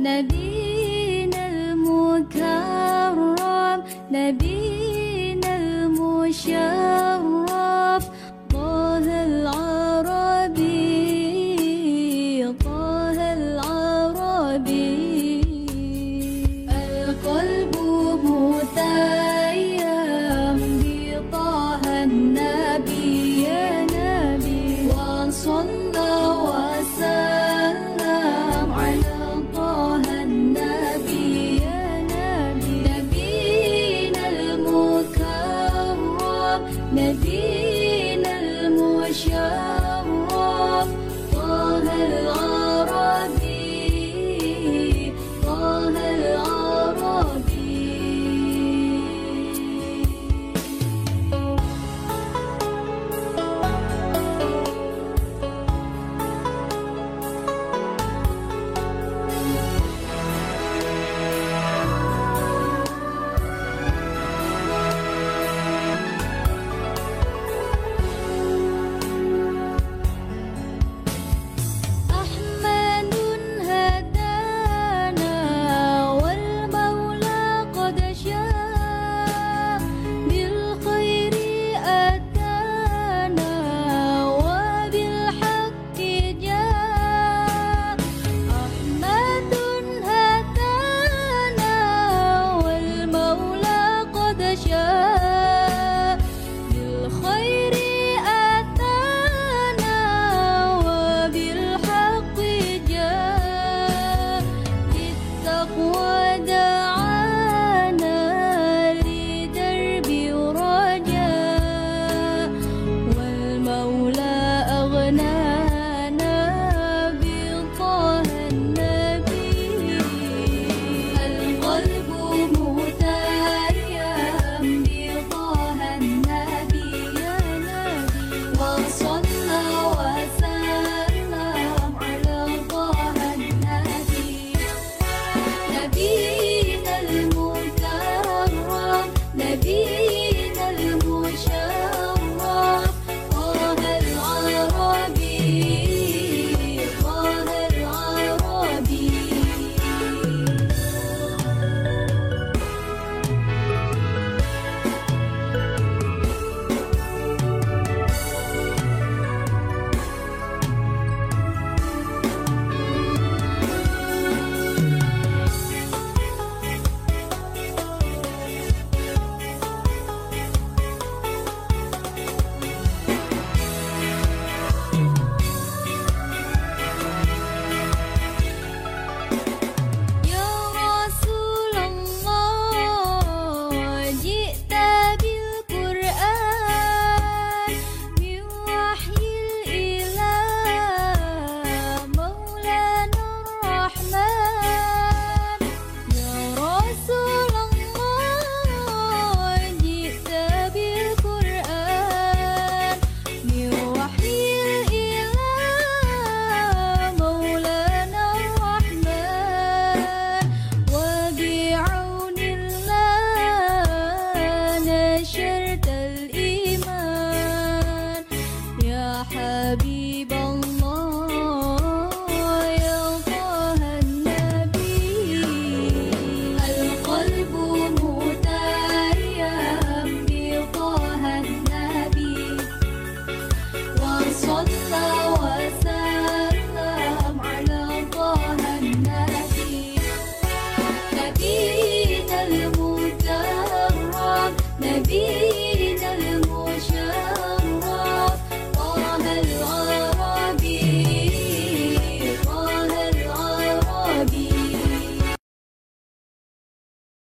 نبينا المكرم نبينا المشرف.